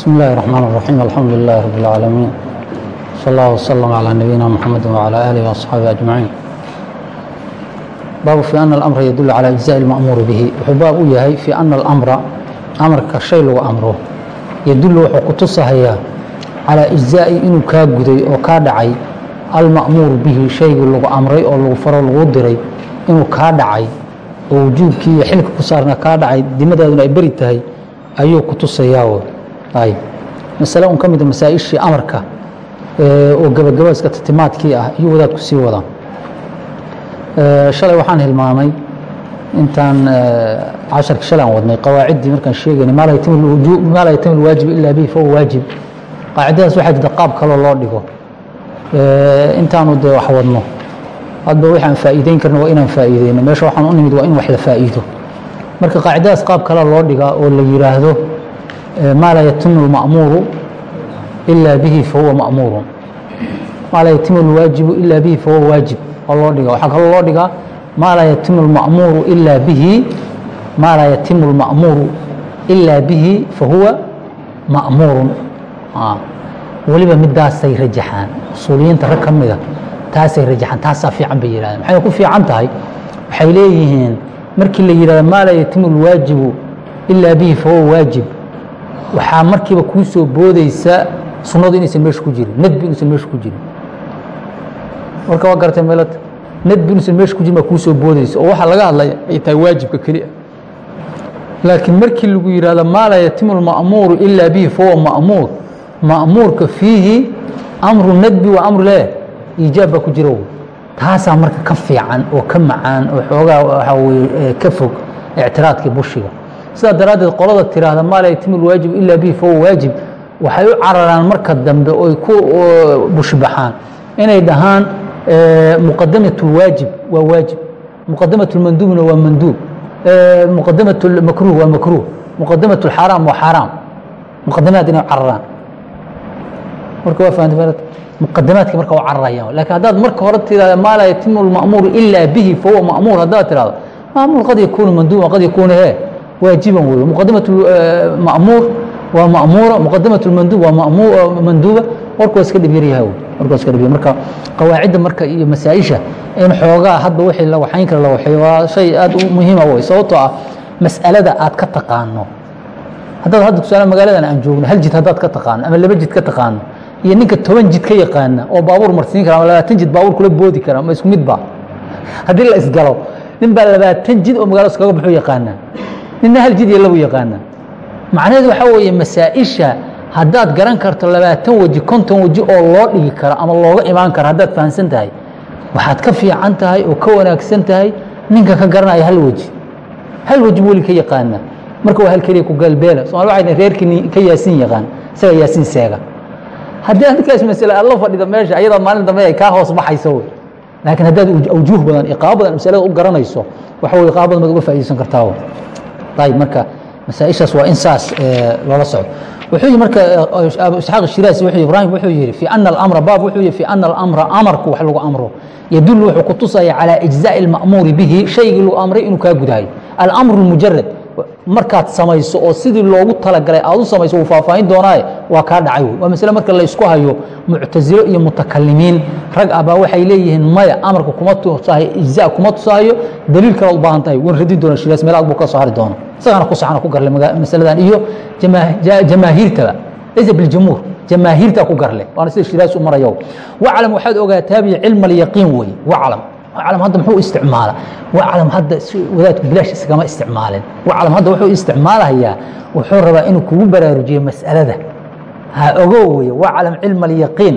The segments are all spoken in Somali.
بسم الله الرحمن الرحيم الحمد لله رب العالمين صلى الله وسلم على نبينا محمد وعلى آله وأصحابه أجمعين baabu في أن الأمر يدل على إجزاء المأمور به wuxuu baab u yahay في أن الأمر أمرka shay lagu أمro يدل wuxuu ku tusahayaa calىa إجزاءi inuu kaa guday oo kaa dhacay alma'muur bihi shaygii lagu amray oo lagu faro lagu diray inuu kaa dhacay oo wujuubkii iyo xilka ku ku ayb masale un ka mida masaa-ishii amarka oo gabagabayska tatimaadkii ah ayuu wadaadku sii wadaa shalay waxaan hilmaamay intaan casharka shalay aan wadnay qawaaciddii markaan sheegaynay maa laa yatim alwaajib ila bihi fahuwa waajib. Qaacidadaas waxaa jirta qaab kaloo loo dhigo. Intaanu dee wax wadno. Hadba waxaan faa'iideyn karna waa inaan faa'iideyno meesha waxaan u nimid waa in wax la faa'iido. Marka qaacidadaas qaab kale loo dhigaa oo la yidhaahdo maa laa yatimu اlma'muuru ila bihi fahuwa ma'muuru maa laa yatimu اlwaajibu ila bihi fahuwa waajib oo loo dhiga waxaa kaloo loo dhigaa maa laa yatimu اlma'muuru ila bihi maa laa yatimu اlma'muuru ila bihi fahuwa ma'muurun weliba midaasay rajaxaan usuuliyiinta rag ka mida taasay rajaxaan taasaa fiican bay yihahdeen maxay ku fiican tahay waxay leeyihiin markii la yidhahdo maa laa yatimu اlwaajibu ila bihi fahuwa waajib waxaa markiiba kuu soo boodeysa sunadu inaysan meesha ku jirin nadbi inuusan meesha ku jirin. Marka waa garatay meelata nadbi inuusan meesha ku jirin baa kuu soo boodeysa oo waxaa laga hadlaya ay tahay waajibka keliya. Laakiin markii lagu yidhahdo maa yatimu اlma'muuru ila bihi fahuwa ma'muur. Ma'muurka fiihi amru nadbi wa amru leh iijaab baa ku jira taasaa marka ka fiican oo ka macaan oo xoogaa waxaa weye ka fog ictiraadkii bushiga sidaa daraaddeed qolada tiraahda maa laa yatimu lwaajibu ila bihi fahuwa waajib waxay u cararaan marka dambe oy ku bushbaxaan inay dhahaan muqadamat اlwaajib waa waajib muqadamat اlmanduubna waa manduub muqadamat makruh waa makruh muqadamat اlxaaraam waa xaaraam muqadamaad inay cararaan marka waa fahamta muqadamaadka marka waa cararayaan lakin haddaad marka hore tirahda maa laa yatimu اlma'muuru ila bihi fahuwa ma'muur haddaad tirahdo ma'muur qad yakuunu manduuban qad yakuunu he waajiban wey muqadamat ma'muur waa ma'muura muqadamat اlmanduub waa manduuba. Warku waa iska dhibyaryaha warku iska dhibya marka qawaacidda marka iyo masaa-isha in xoogaa hadba wixii la waxayn kara la waxeeyo waa shay aad u muhiima wey sababtoo ah mas'alada aad ka taqaano. Haddaad hadda tusaale magaaladan aan joogno hal jid haddaad ka taqaano ama laba jid ka taqaano iyo ninka toban jid ka yaqaana oo baabuur marsiin kara ama labaatan jid baabuur kula boodi kara ma isku mid ba? Haddii la isgalo nin baa labaatan jid oo magaalada iskaga baxuu yaqaanaa ninna hal jid iyo labu yaqaanaa macnaheedu waxaa weeye masaa-isha haddaad garan karto labaatan weji konton weji oo loo dhigi karo ama looga imaan karo haddaad fahamsan tahay waxaad ka fiican tahay oo ka wanaagsan tahay ninka ka garanaya hal weji. Hal weji weli ka yaqaana. Marka waa hal keliya ku galbeela. Somal waxay reerkii ka yaasiin yaqaan isaga yaasiin seega. Haddii adkaas masale aad la fadhido meesha ayadaa maalin dambe ay kaa hoos baxayso wey. Laakiin haddaad awjuuh badan iqaabo badan masalada u garanayso waxa wey iqaabo badan baad uga faaidaysan kartaa ayib marka masaaishaas waa in saas loola socdo wuxuu yihi marka abu isxaaq shiraasi wuxuu ibrahim wuxuu yihi fi ana alamra baab wuxuu yihi fi ana alamra amarku wax lagu amro yadulu wuxuu ku tusaya calaa ijzaaءi اlma'muuri bihi shaygii lagu amray inuu kaa gudahay alamru mujarad markaad samayso oo sidii loogu talagalay aad u samayso wuu faahfaahin doonaaye waa kaa dhacay wey waa masle marka la isku hayo muctasilo iyo mutakalimiin. Rag ah baa waxay leeyihiin maya amarka kuma tusahayo ijza kuma tusahayo daliil kale u baahan tahay. Wan radin doona shiraas meel aad buu ka soo hari doona isagana ku saxana ku garle masaladan iyo jamaahiirtaba. Laysa biljumhuur jamaahiirtaa ku garle waana sida shiraas u marayo. Waclam waxaad ogaataa bi cilma alyaqiin wey waclam waclam hadda muxuu isticmaala? Waclam hadda wadaadku bilaash iskama isticmaalin. Waclam hadda wuxuu isticmaalahayaa wuxuu rabaa inuu kugu baraarujiyo mas'alada. Ha ogow weye waclam cilma alyaqiin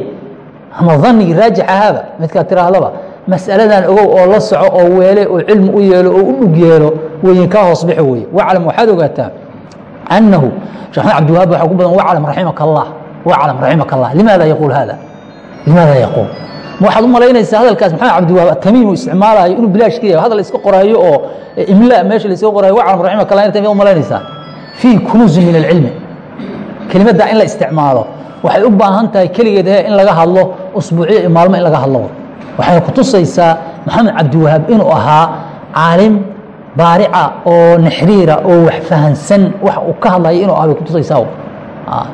ama dhanigii raajix ahaaba? Midkaad tiraahdaba mas'aladan ogow oo la soco oo weele oo cilmi u yeelo oo u dhug yeelo weyin kaa hoos bixi weye waclam waxaad ogaataa annahu sheekh maxamed cabdiwahaab waxaa ku badan waclam raximaka allah waclam raximaka allah limaada yaquul hada limaada yaquul waxaad u malaynaysaa hadalkaas maxamed cabdiwahaab atamiim uu isticmaalayo inuu bilaash ka yahay hadal iska qoraayo oo imla meesha la iska qoraayo waclam raximaka allah inta u malaynaysaa. Fii kunuuzin min alcilmi kelimadda in la isticmaalo. Waxay u baahan tahay keligeed he in laga hadlo usbuuciyo iyo maalmo in laga hadlo. Waxay ku tusaysaa maxamed cabdiwahaab inuu ahaa caalim baarica oo naxriira oo wax fahansan wax uu ka hadlaya inuu ah bay ku tusaysaa.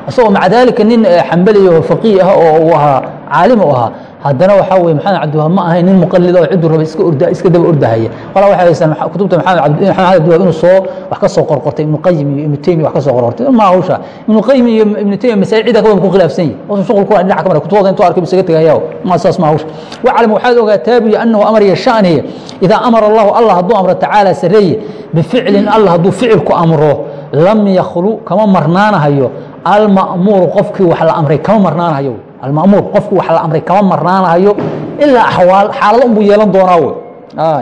Isagoo maca daalika nin xambali oo faqiih ah oo uu ahaa caalim u ahaa haddana waxaa weye maxamed cabdiwahaab ma ahayn nin muqalid oo ciduu raba iska daba ordahaya walaa waxay haystaan kutubta maxamed cabdi maxamed cabdiwahaab inuu soo wax ka soo qorqortay ibnu qayim iyo ibnu taymiya wax ka soo qorqortay. Ma hawsha. Ibnu qayim iyo ibnu taymiya masaa'il cida kawada ku khilaafsan yihiin oo shuqul kuwan dhinaca kamara kutubada intuu arkay isaga tegaya ma saas ma hawsha. Waclam waxaad buyi annahu amar sha'niya idaa amara allahu allah hadduu amro tacaala sareeye bificlin allah hadduu ficilku amro lam yakhlu kama marnaanahayo. Alma'muuru qofkii wax la amray kama marnaanahayo almamuur qofku wax la amray kama marnaanahayo ilaa xaalado unbuu yeelan doonaa wey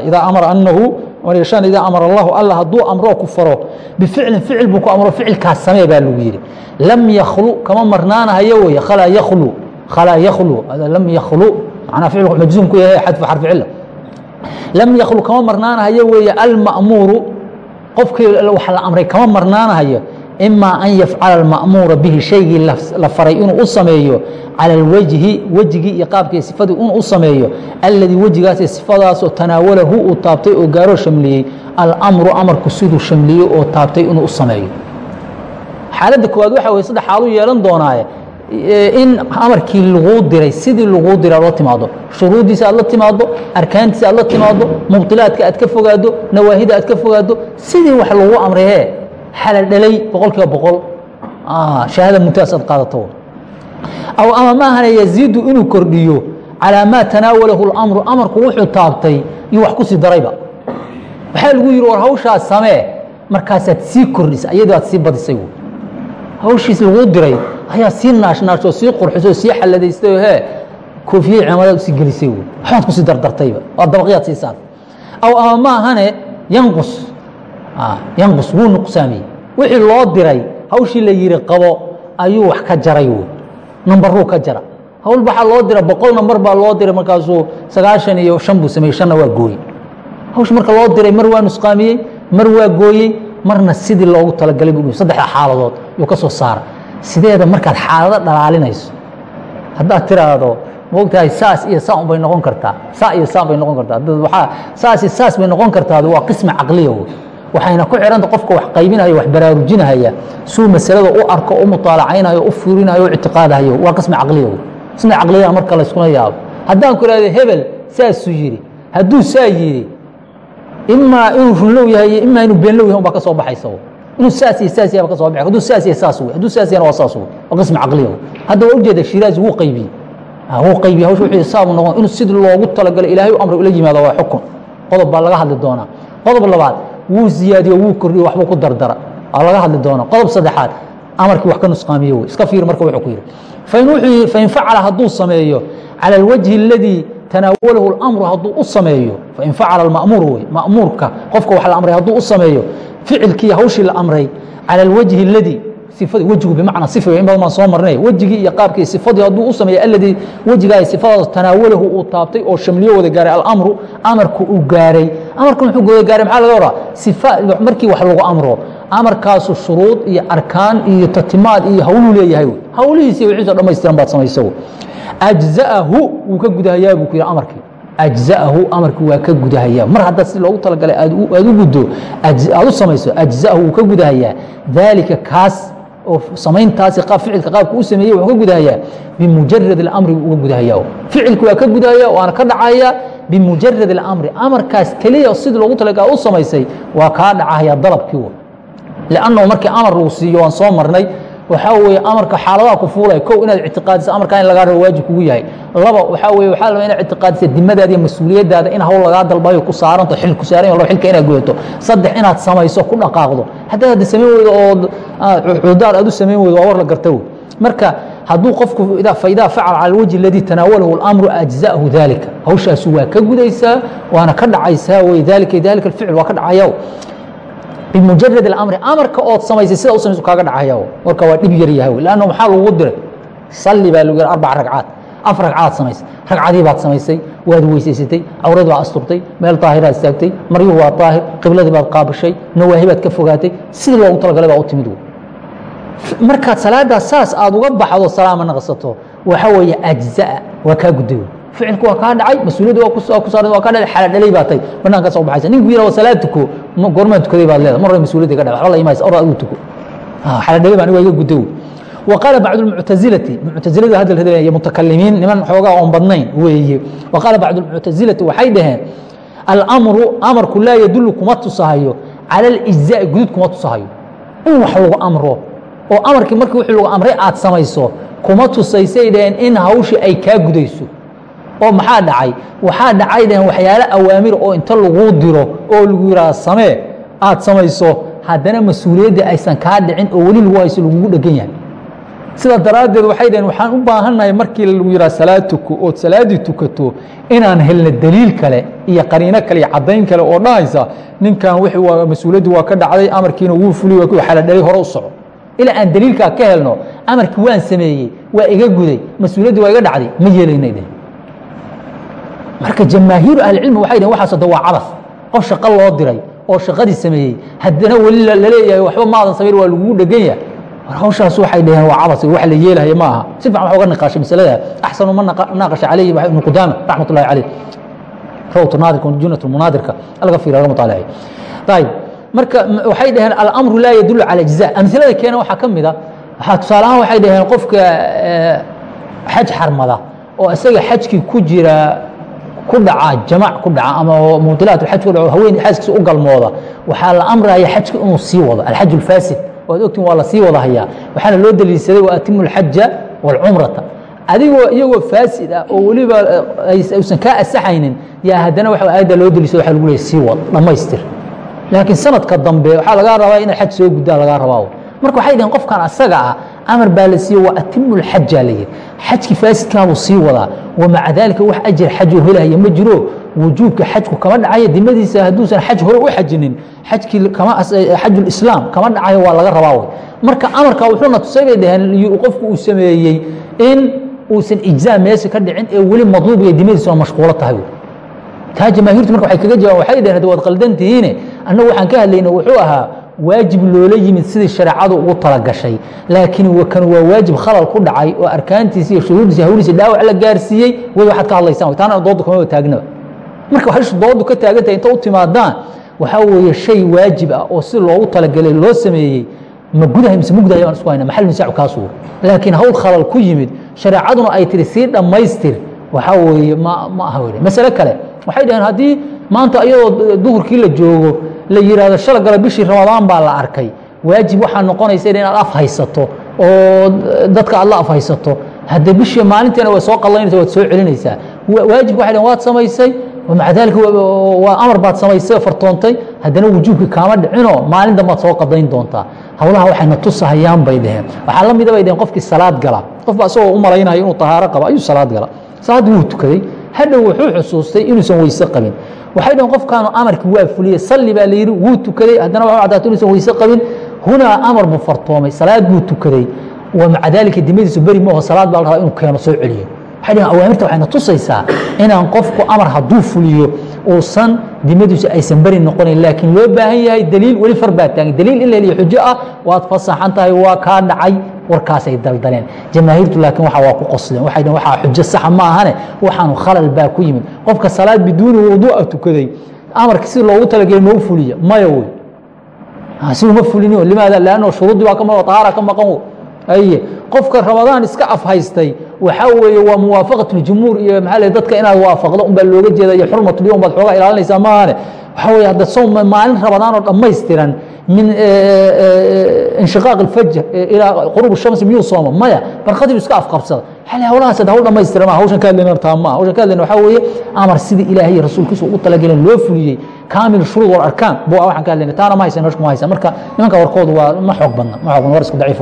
idaa amara anahu shan idaa amara allahu alla hadduu amroo ku faro bificlin ficil buu ku amro ficilkaas samee baa lagu yidhi. Lam yakhlu kama marnaanahayo wey khalaa yakhlu khalaa yakhlu lam yakhlu macnaa ficilku majzuum ku yahay xadfu xarfi lam yakhlu kama marnaanahayo weeye alma'muuru qofkii wax la amray kama marnaanahayo ima an yafcala alma'muura bihi shaygii la faray inuu u sameeyo cala alwajhi wejigii iyo qaabkii sifadii inuu u sameeyo alladii wejigaas sifadaasoo tanaawalahu uu taabtay oo gaaroo shamliyey alamru amarku siduu shamliyey oo taabtay inuu u sameeyo. Xaaladda koowaad waxa weye saddex xaalu yeelan doonaaye. In amarkii laguu diray sidii laguu diray la timaado shuruuddiisa aad la timaado arkaantiisa aad la timaado mubdilaadka aad ka fogaado nawaahida aad ka fogaado sidii wax lagu amrayee xala dhalay boqol kiiba boqol shahaada mumtaas aad qaadato aw ama maahana yaziidu inuu kordhiyo calaa maa tanaawalahu اlamru amarku wuxuu taabtay iyo wax ku sii darayba waxaa lagu yihi war hawshaas samee markaasaad sii kordhisa iyadoo aad sii badisay hawshiis laguu diray ayaa sii naashnaashoo sii qurxisoo sii xaladaystay oo hee koofiyey cimaadaad u sii gelisay waxbaad ku sii dardartayba waa dabaqyaad siisaan aw ama maahane yanqus yanqus wuu nuqsaamiyey wixii loo diray hawshii la yihi qabo ayuu wax ka jaray wy nambaruu ka jara. Hawl waxaa loo dira boqol nambar baa loo diray markaasuu sagaashan iyo shan buu sameeyey shanna waa gooyey. Hawsh marka loo diray mar waa nusqaamiyey mar waa gooyey marna sidii loogu talagalay bu saddexda xaaladood yuu ka soo saara. Sideeda markaad xaalado dhalaalinayso haddaad tiraahdo moogtahay saas iyo saa un bay noqon kartaa saa iyo saa bay noqon kartaa. Saas iyo saas bay noqon kartaa waa qismi caqliya wey waxayna ku xihanta qofka wax qaybinaya wax baraarujinahaya suu masalada u arko u muطaalacaynayo u fiirinayo u ictiqaadahayo. Waa qismi caqliya wey qismi caqliya marka layskuna yaabo. Haddaan ku ihahdo hebel saasuu yidhi. Hadduu saa yidhi imaa inuu runlow yahay iyo imaa inuu beenlow yahay un baa ka soo baxaysa inuu saas iyo saas yahay ba ka soo baxay. Hadduu saas yahay saas wey hadduu saas yahana waa saas wey waa qismi caqliya wey hadda waa ujeeda shiraazi wuu qaybiyey wuu qaybiyey hawsha wuxuu saabu noqon. Inuu sidii loogu talagalay ilaahay u amray ula yimaado waa xukun. Qodob baa laga hadli doonaa. Qodob labaad wuu ziyaadiyo wuu kordhiyo waxbuu ku dardara aa laga hadli doona qodob saddexaad amarkii wax ka nusqaamiye wey iska fiir marka wuxuu ku yidhi fain facala hadduu sameeyo cala alwajhi aladii tanaawalahu اlamru hadduu u sameeyo fain facala alma'muur wey ma'muurka qofka wax la amray hadduu u sameeyo ficilkii hawshii la amray cala alwajhi aladii sifadii wejigu bimacnaa sifa in badan baan soo marnay. Wejigii iyo qaabkii sifadii hadduu u sameeyo alladii wejigaa sifadaas tanaawalahu uu taabtay oo shamliyo wada gaaray alamru amarku uu gaaray. Amarku muxuu wada gaaray maxaa laga wadaa sifa markii wax lagu amro amarkaasu shuruud iyo arkaan iyo tatimaad iyo hawluu leeyahay hawlihiisi wixiisoo dhamaystiran baad samaysa ajza'ahu wuu ka gudahayaa buu ku yidhi amarkii. Ajza'ahu amarkii waa ka gudahayaa. Mar haddaad si loogu talagalay aad u guddo aad u samayso ajza'ahu wuu ka gudahayaa. Daalika kaas oo samayntaasi qaab ficilka qaabka u sameeyey wuxuu ka gudahayaa bimujarad اlamri buu uga gudahayaa. Ficilku waa ka gudahaya waana ka dhacaya bimujarad اlamri amarkaas keliya sidii loogu talagalay u samaysay waa kaa dhacahaya dalabkii. W lannahu markii amar lagu siiyo waan soo marnay waxaa weeye amarka xaaladaha ku fuulaya kow inaad ictiqaadiso amarkaa in lagaa rabo waajib kugu yahay. Laba waxaa weye waxaa laba inaad ictiqaadisa dimadaada iyo mas'uuliyaddaada in hawl lagaa dalbayo ku saaranto xil ku saaran yaho xilka inaad gudato saddex inaad samayso ku dhaqaaqdo. Haddaad hadda samayn weydo oo cudaar aad u samayn weydo waa war la garta wey marka hadduu qofku faidaa facala cala alwajhi aladii tanaawalahu اlamru ajza'ahu dalika hawshaasu waa ka gudaysaa waana ka dhacaysaa wey dalika dalika alficil waa ka dhacaya bimujarad اamri amarka ood samaysay sida u samayso kaaga dhacaya marka waa dhib yar yahay lanno maxaa lagu diray salli baa lagu yidhi arbac ragcaad af ragcaad samaysay ragcadii baad samaysay waad weysaysatay cawradii baad asturtay meel daahiraad istaagtay maryuhu waa daahir qibladii baad qaabishay nawaahi baad ka fogaatay sidii loogu talagalay baa u timid markaad salaadaas saas aad uga baxdo salaama naqsato waxa weeye ajza'a waa kaa gudday ficilku waa kaa dhacay mas-uuliyadda waa ku saaran waa kaa dhacay xala dhalay baa tay banaankaa soo baxaysa ninku yidhahdo salaad tuko goormaan tukaday baad leedahay mar hore mas-uuliyadda ka dhacay waxba la imaysa or adigu tuko xala dhalay baan waa iga gudday وqاaل bعd المعتaزiلaةi معتaزilada hadl hadlaya mutakalimiin niman xoogaa oon badnayn weeye وqاaل bعd المعتaزiلaةi waxay dhaheen alأmru amarku laa yadul kuma tusahayo calى الإجزاء gudud kuma tusahayo in wax lagu amro oo amarkii markii wii lagu amray aad samayso kuma tusaysay dhaheen in hawshii ay kaa gudayso oo maxaa dhacay? Waxaa dhacay dhaheen waxyaalo awaamir oo inta laguu diro oo lagu yihahdo samee aad samayso. Haddana mas'uuliyaddii aysan kaa dhicin oo weli lagu hayso lagugu dhegan yahay. Sidaa daraaddeed waxay dhaheen waxaan u baahannahay markii lagu yidhaha salaad ood salaaddii tukato inaan helno daliil kale iyo qariino kale iyo caddayn kale oo dhahaysa ninkan waa mas'uuliyaddii waa ka dhacday amarkiina wuu fuliy xaladhalay hore u soco ilaa aan daliilkaa ka helno amarkii waan sameeyey waa iga guday mas'uuliyaddii waa iga dhacday ma yeelaynay dheh marka jamaahiiru ahlicilmi waxay dhaheen waxaas hadda waa cabas qof shaqo loo diray oo shaqadii sameeyey haddana weli la leeyahay waxba maadan samayn waa lagugu dhegan yahay war hawshaas waxay dhaheen waa cabas wax la yeelahaya ma aha. Si fiican wax uga niqaashay masalada. Axsanu ma naaqasha calayhi ibnu qudaama raxmat ullahi caleyh rawt naadirka junat munaadirka laga fiira laga mutaalaciy ayib marka waxay dhaheen alamru laa yadulu cala ajza. Amilada keena waxaa ka mid a waxaa tusaale ahaan waxay dhaheen qofka xaj xarmada oo isaga xajkii ku jira ku dhaca jamac ku dhaca ama mubdilaat xaj ku dhaco haween xaaskiisa u galmooda waxaa la amraya xajka inuu sii wado alxaj ulfaasid waad ogtiin waa la sii wada hayaa waxaana loo daliilsaday wa atimu alxaja waalcumrata adigoo iyagoo faasid ah oo weliba aysan kaa asaxaynin yaa haddana waxa aayadda loo daliilsada waxa lagu leeyahy sii wad dhammaystir laakiin sanadka dambe waxaa lagaa rabaa inaad xaj soo guddaa lagaa rabaa. Marka waxay dhaheen qofkan asaga ah amar baa la siiye wa atimu lxaja la yidhi. Xajkii faasidkaabuu sii wadaa. Wamaca daalika wax ajir xajoo helaya ma jiro. Wujuubka xajku kama dhacayo dimadiisa hadduusan xaj hore u xajinin xajkii xajulislaam kama dhacayo waa laga rabaa marka amarka wuxuuna tusay bay dhaheen qofku uu sameeyey in uusan ijzaa meesha ka dhicin ee weli madluub iyo dimadiisa mashquulo tahay taa jamaahiirtu marka waxay kaga jawaan waxay dhaheen waad qaldan tihiine annagu waxaan ka hadlayna wuxuu ahaa waajib loola yimid sidii shareecadu ugu talagashay laakiin kan waa waajib khalal ku dhacay oo arkaantiisi iyo shuruurdiisi hawliisi dhaawac la gaarsiiyey way waxaad ka hadlaysaan taana doodu kama taagnaba marka waxay doodu ka taagantahay inta u timaadaan waxaa weeye shay waajib ah oo si loogu talagalay loo sameeyey ma gudahay mise mugdahay baan isku hayna maxal nisaacu kaasuu laakiin hawl khalal ku yimid shareecaduna ay tiri sii dhammaystir. Waxaa weeye ma ma aha weli masale kale waxay dhaheen haddii maanta iyadoo duhurkii la joogo la yidhaahdo shala gala bishii ramadaan baa la arkay. Waajib waxaa noqonaysa inaad af haysato oo dadka aad la af haysato. Hadde bishii maalinteena way soo qallaynaysa waad soo celinaysaa. Waajibka waxay dhaheen waad samaysay maca daalika waa amar baad samaysay fartoontay haddana wujuubkii kaama dhicinoo maalin dambaad soo qadayn doontaa. Hawlaha waxayna tusahayaan bay dhaheen. Waxaa la mida bay dhaheen qofkii salaad gala. Qofba isagoo u malaynayo inuu tahaaro qabo ayuu salaad gala. Salaaddii wuu tukaday. Hadhow wuxuu xusuustay inuusan weyse qabin waxay dhaheen qofkaanu amarkii waa fuliyey salli baa la yidhi wuu tukaday haddana waa cadaato inuusan weyse qabin hunaa amar buu fartoomay salaad buu tukaday. Wa maca daalika dimadiisu beri maaho salaad baa la rabaa inuu keeno soo celiyo. Waxay dhaheen awaamirta waxayna tusaysaa inaan qofku amar hadduu fuliyo uusan dimadiisu aysan beri noqonayn. Laakiin loo baahan yahay daliil weli far baa taagan daliil in la heliyo xujo ah waad fasaxan tahay waa kaa dhacay warkaasay daldaleen. Jamaahiirtu laakiin waxa waa ku qosleen. Waxay dhaheen waxaa xujo saxa ma ahane? Waxaanu khalal baa ku yimid. Qofka salaad biduuni wuduu'a tukaday amarka si loogu talagelay ma u fuliya maya wey si uma fulini limaada lanno shuruuddii baa ka maqan tahaara ka maqan aye qofka ramadaan iska afhaystay waxaa weeye waa muwaafaqat ljumhuur iyo maxaa le dadka inaad waafaqdo unbaa looga jeeda iyo xurmatulyoum baad xoogaa ilaalinaysaa maahane waxaa weye hadda soom maalin ramadaan oo dhammaystiran min inshiqaaq alfajr ilaa quruub shamsi miyuu sooma maya barqadii iska afqabsada xali hawlahaas hawl dhammaystira ma hawshan ka hadlayna taa ma hawshan ka hadlayna waxaa weeye amar sidii ilaahay iyo rasuulkiisa ugu talagaleen loo fuliyey kaamil shuruud wal arkaan buu waxaan ka hadlayna taana ma haysan meesha kuma haysan marka nimanka warkoodu waa ma xoog badna ma xoog badna war isku daciif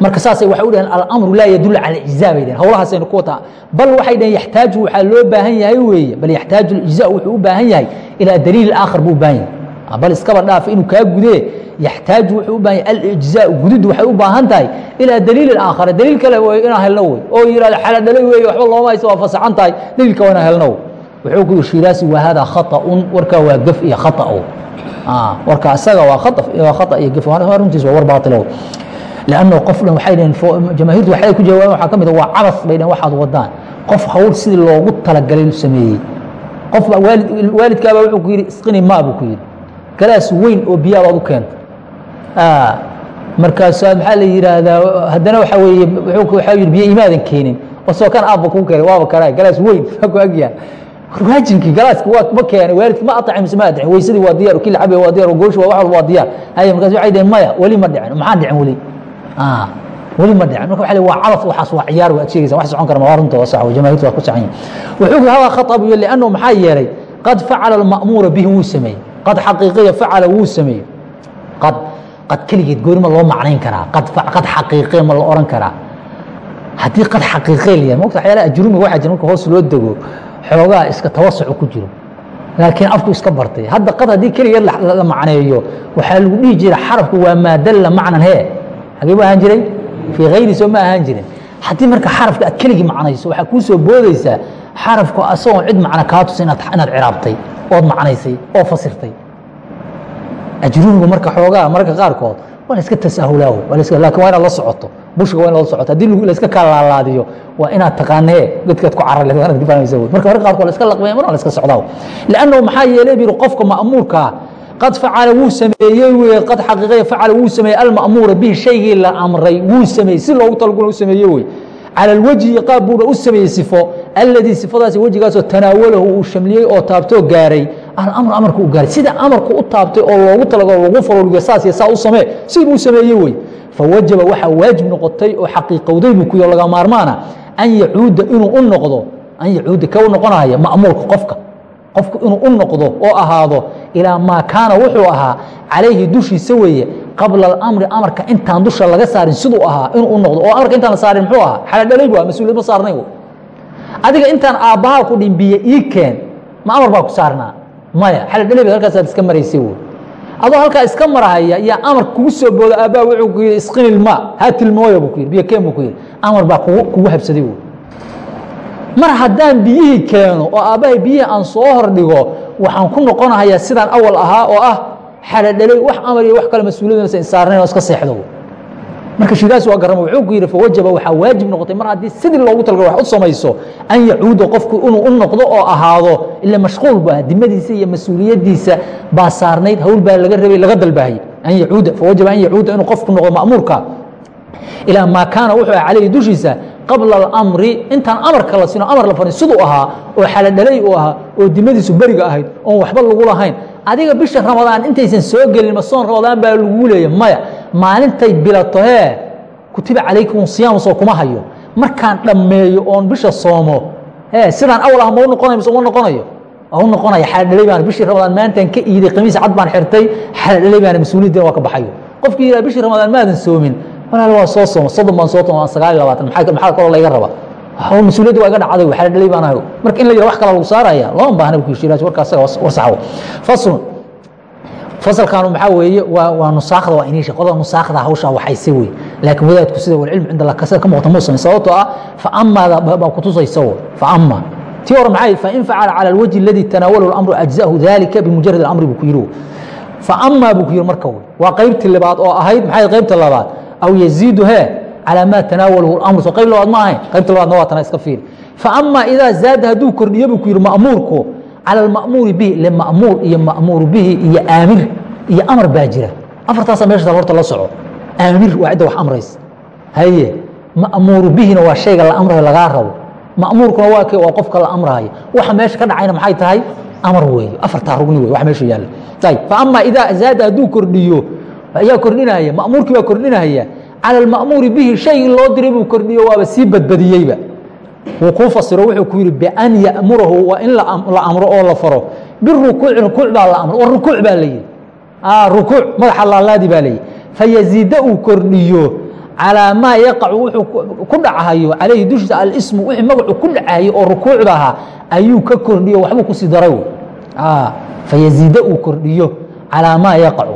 marka saasay waxay u dhaheen alamru laa yadulu cala ijza bay dhaheen hawlahaasaynu ku wataa bal waxay dhaheen yaxtaaju waxaa loo baahan yahay weeye bal yaxtaaju lijza wuxuu u baahan yahay ilaa daliil aakhar buu u baahan yahay bal iskaba dhaafa inuu kaa gudee yaxtaaju wuxuu u baahan yahay alijzaa gududu waxay u baahan tahay ilaa daliilin aakhara daliil kale inaan helno wey oo yihahdo xaladhalay weeye waxba looma hayso waa fasaxan tahay. Daliilka waa inaan helno wuxuu ku yihi shiraasi wa hada khaطa'un warkaa waa gaf iyo khaطa'o warka isaga waa waa khata iyo gaf. Runtiis waa war baatilo lanno qof dhan waxay dhaheen jamaahiirtu waxay ku jawaabeen waxaa ka mid waa cabas bay dhaheen waxaad wadaan. Qof hawl sidii loogu talagalay sameeyey. Qof baa waalid waalidkaabaa wuxuu ku yidhi isqini maa buu ku yidhi galaas weyn oo biyaa baad u keenta markaasaa maxaa la yidhaahdaa haddana waxa weeye waxaa yidhi biyo imaadan keenin. Oo soo kan aabba kuu keenay waaba karaa galaas weyn ku agyaa waajibkii galaaska waa ma keenay waalidki ma aطacim mise ma adicin weysadii waa diyaar kii lacabi waa diyaar gooshi waa wax walba waa diyaar. Haya markaas waxay dhaheen maya weli ma dhicin maxaan dhicin weli? Weli ma dhicin. Marka waa waa calaf waxaas waa ciyaar waad sheegaysa wax socon kara ma runta waa sax jamaahiirtu waa ku saxan yihiin wuxuu hada khata buu yidhi liannahu maxaa yeelay qad facala alma'muura bihi wuu sameeyey qad xaqiiqiya facala wuu sameeyey. Qad qad keligeed gooni ma loo macnayn karaa. Qad xaqiiqiya ma la oran karaa. Haddii qad xaqiiqiya la yahay mogta waxyaalaha ajrumiga waxaa jira marka hoos loo dego xoogaa iska tawasucu ku jiro. Laakiin afku iska bartay. Hadda qad haddii keligeed la macneeyo waxaa lagu dhihi jira xarafku waa maa macnan hee? Xagee bu ahaan jiray? Fii hayri soo ma ahaan jirin haddii marka xarafka aad keligii macnayso waxaa kuu soo boodaysaa xarafku asagoon cid macno kaa tusa inaad ciraabtay ood macnaysay oo fasirtay. Ajrumigu marka xoogaa mararka qaarkood waa la iska tasahulaawo laakiin waa inaad la socoto. Bushiga waa inaad la socoto. Haddii la iska kaalaalaadiyo waa inaad taqaanee dadkaad ku carar marka marka qaarkood la iska laqbaya mar la iska socdaa lannahu maxaa yeelay biri qofka ma'muurkaa qad facala wuu sameeyey wey qad xaqiiqaya facala wuu sameeyey alma'muura bihi shaygii la amray. Wuu sameeyey si loogu talagula u sameeye wey calى اlwجhi qaab buuna u sameeyey sifo aladii sifadaasi wejigaasoo tanaawalahu uu shamliyey oo taabtoo gaaray alamr amarka u gaaray sida amarku u taabtay oo loogu talagalo lagu faloliyo saas iyo saa u samee siduu u sameeye wey fawajaba waxaa waajib noqotay oo xaqiiqowday buu kuyo laga maarmaana an yacuuda inuu u noqdo an yacuuda ka u noqonaya ma'muurka qofka qofku inuu u noqdo oo ahaado ilaa maa kaana wuxuu ahaa calayhi dushiisa weeye qabla اamri amarka intaan dusha laga saarin siduu ahaa inuu noqdo oo amarka intaan la saarin muxuu ahaa xaladhalay bu mas'uuliyad ma saarnay adiga intaan aabbahaa ku dhimbiye ii keen ma amar baa ku saarnaa? Maya xaladhalay ba halkaasaad iska maraysay wy adoo halkaa iska marahaya yaa amar kugu soo booda aabbaha wuxuu ku yidhi isqinil ma ha tilmooya buu ku yidhi biyo keen buu ku yidhi. Amar baa kugu kugu habsaday wy mar haddaan biyihii keeno oo aabbahay biyihii aan soo hordhigo waxaan ku noqonahayaa sidaan awal ahaa oo ah xaladhalay wax amar iyo wax kale mas'uuliyadnasa saarnayn oo iska seexdo. Marka shidaas waa garama wuxuu yidhi fawajaba waxaa waajib noqotay. Mar haddii sidii loogu talgalo wax u samayso an yacuuda qofku inuu u noqdo oo ahaado ila mashquul bu ah dimadiisa iyo mas'uuliyaddiisa baa saarnayd hawl baa laga rabay laga dalbaayay an yacuuda fawajaba an yacuuda inuu qofku noqdo ma'muurka. Ilaa maa kaana wuxuu ah calayhi dushiisa qabla اlamri intaan amarka la sino amar la farin siduu ahaa oo xaladhalay uu ahaa oo dimadiisu beriga ahayd oon waxba lagu lahayn adiga bisha ramadaan intaysan soo gelin ma ramadaan baa lagu leeya maya. Maalintay bilato hee? Kutiba calaykum siyaam soo kuma hayo. Markaan dhammeeyo oon bisha soomo e sidaan awal ah ma u mise uma noqonayo? U noqonaya xaladhalay baan bishii ramadaan maantaan ka iiday khamiis cad baan xirtay xaladhalay baana mas'uuliyaddiina waa ka baxayo. Qofkii yidhaha bishii ramadaan maadan soomin. Walaal waa soo sooma soddon baan soo tooma sagaal iyo labaatan maxaa kaloo layga raba mas'uuliyadda waa iga dhacday xala dhalay baan ahay. Marka in la yidhaha wax kala lagu saaraya looma baahna bu shiraas warka asaga war saxwo faslun. Fasalkaanu maxaa weeye waa nusaakda waa iniisha. Qolada nusaakda hawshaa waxayse wey laakiin wadaadku sida walcilmu cinda allah kasida ka muuqata muusan sababtoo ah fa amaada baa kutusaysa wo fa ama tii hore maxay fain facala cala alwajhi aladi tanaawalahu اlamru ajzahu dalika bimujarad اlamri buu ku yidhi. Fa amaa buu ku yidhi marka wey waa qaybtii labaad oo ahayd maxay qaybta labaad? Aw yaziidu he calى ma tanaawalahu اlamr soo qayb labaad ma ahayn qaybta labaadna waa tana iska fiiri faama idaa zaada hadduu kordhiyo buu ku yidhi ma'muurku calى اlma'muuri bihi le ma'muur iyo ma'muur bihi iyo aamir iyo amar baa jira afartaasa meesha horta la soco aamir waa cidda wax amraysa haye ma'muuru bihina waa shayga la amrayo lagaa rabo ma'muurkuna waa ke waa qofka la amrahayo waxa meesha ka dhacayna maxay tahay amar weeye afartaa rugni wey wax meesha yaalla ayb faama idaa zaada hadduu kordhiyo ayaa kordhinaya ma'muurkii baa kordhinaya calى اlma'muuri bihi shaygii loo diray buu kordhiyo waaba sii badbadiyeyba wuu kuu fasiro wuxuu ku yihi ban ya'murahu waa in la amro oo la faro birukuuci rukuuc baa la amro war rukuuc baa la yihi rukuuc madaxa laalaadi baa layihi fayaziida uu kordhiyo calىa maa yaqacu wuxuu ku dhachayo calayhi dushiisa alismu wixii magacu ku dhacayo oo rukuucda ahaa ayuu ka kordhiyo waxbuu kusii daray fayaziida uu kordhiyo calىa maa yaqacu